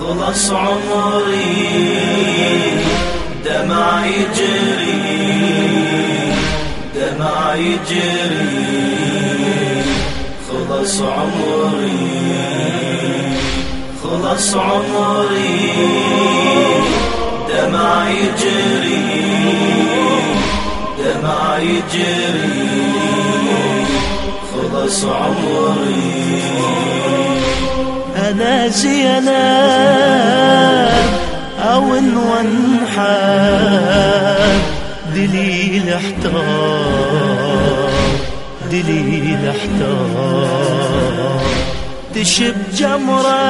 خلص عمري دمع يجري دمع يجري خلص عمري خلص عمري دمع يجري دمع يجري خلص عمري أنا زينة أو انحاب دليل احتار دليل احتار تشب جمرة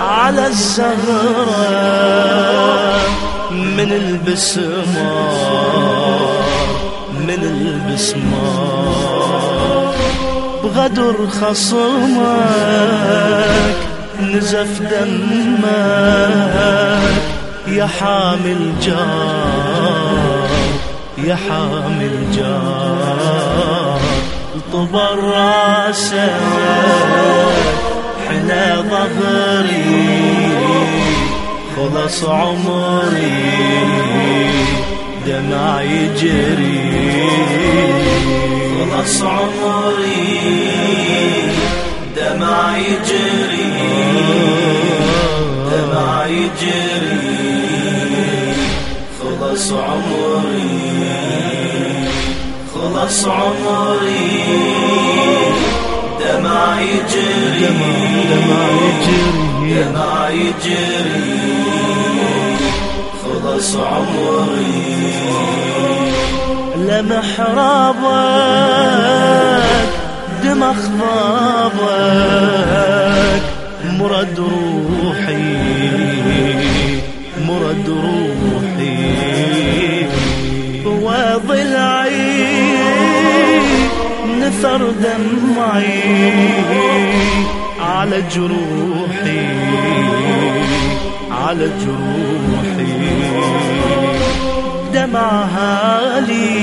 على الزهرة من البسمار من البسمار بغدر خصمك نزف دمك يا حامل جار يا حامل جار. طبر راسك حنا ظهري خلص عمري دمع يجري خلص عمري دمع يجري دمع يجري خلص عمري. خلص عمري دمع يجري دمع يجري دمع يجري خلص عمري لمح رابك دمخ ضابك مرد روحي مرد روحي. نثر دمعي على جروحي على جروحي دمع هالي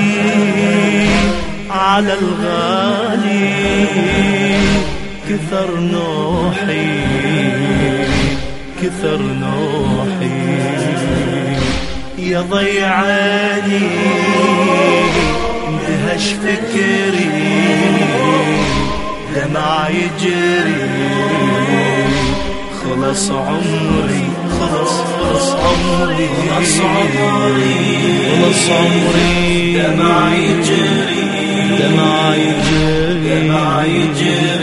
على الغالي كثر نوحي كثر نوحي يا ضيعاني اندهش فكري دمع يجري. خلص عمري خلص خلص عمري. خلص عمري خلص عمري. دمع يجري دمع يجري. دمع يجري.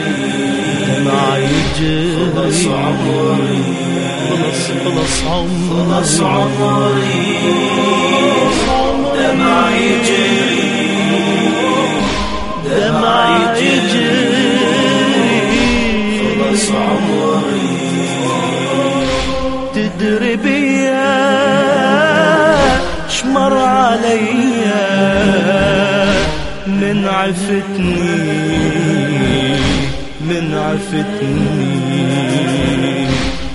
دمع يجري. خلص عمري خلص خلص عمري. خلص عمري. دمع يجري. بيا شمر عليا من عفتني من عفتني.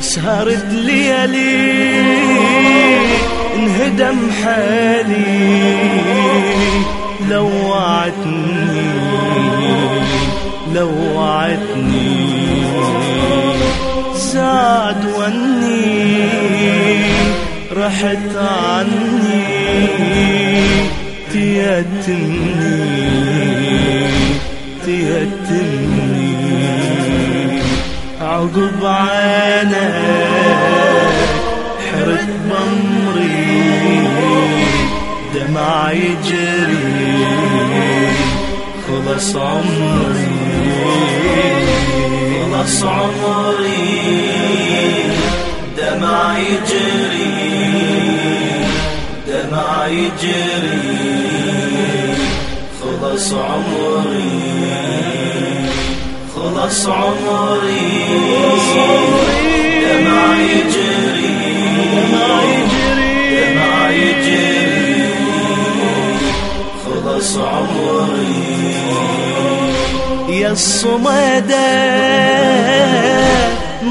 سهرت ليالي انهدم حالي لوعتني. رحت عني تيتمني تيتمني عقب عينك حرت بمري دمع يجري خلص عمري خلص عمري. دمع يجري. يجري خلص عمري خلص عمري دمع يجري دمع يجري خلص عمري يا الصمدة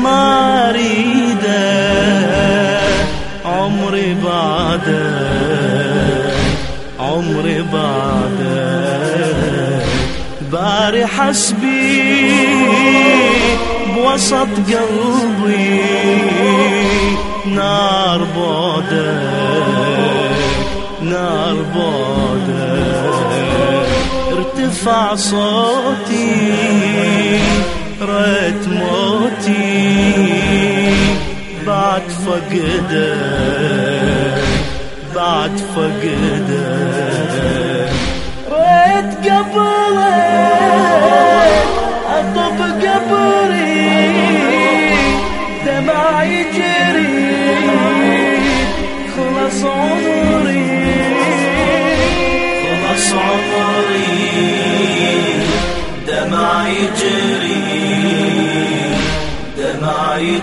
ما أريده عمري بعده. باري حسبي بوسط قلبي نار بودة نار بودة. ارتفع صوتي ريت موتي. بعد فقدة بعد فقدة. ريت قبلك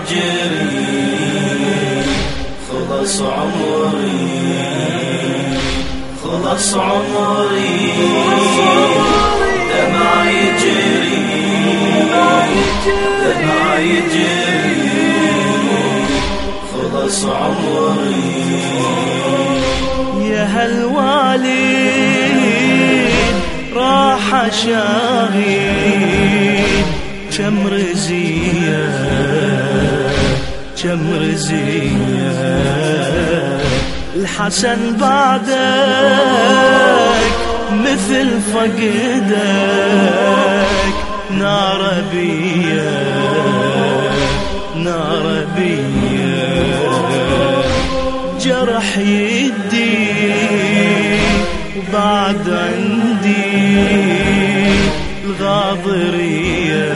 يجري خلص عمري خلص عمري دمع يجري دمع يجري خلص عمري يا هالوالد راح شاهد كم رزية كم رزية. الحسن بعدك مثل فقدك. نار بيه نار بيه جرح يدي وبعد عندي الغاضرية.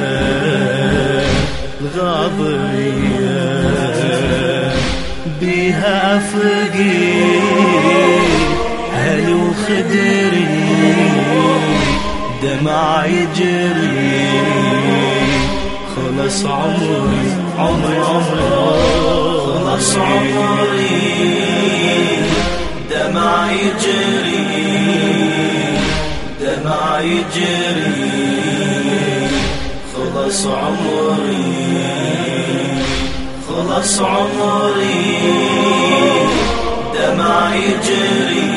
خلص عمري عمري عمري خلص عمري دمع يجري دمع يجري خلص عمري خلص عمري دمع يجري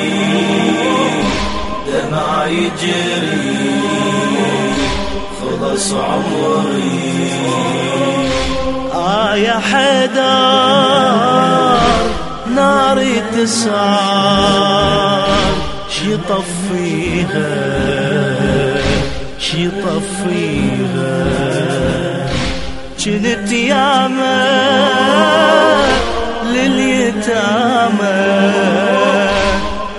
دمع يجري خلص عمري آه يا حيدر ناري تسعر. شي طفيها شي طفيها كنت ياما لليتامى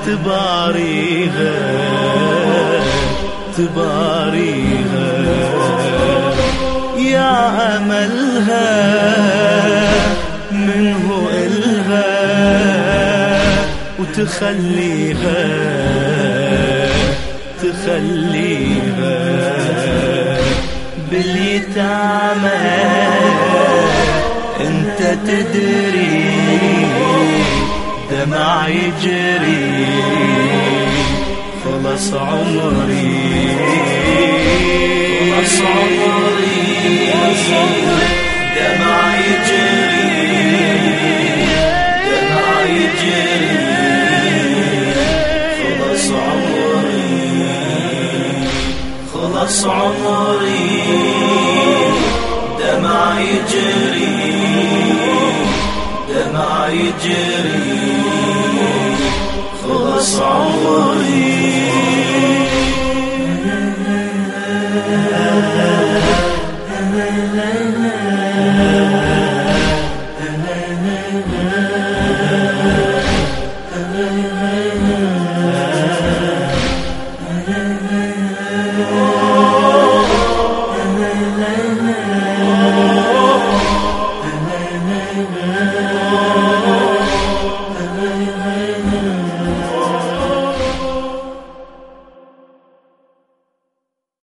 تباريها تباريها يا أملها منه إلها وتخليها تخليها باليتامى. أنت تدري دمع يجري. خلص عمري. خلص عمري.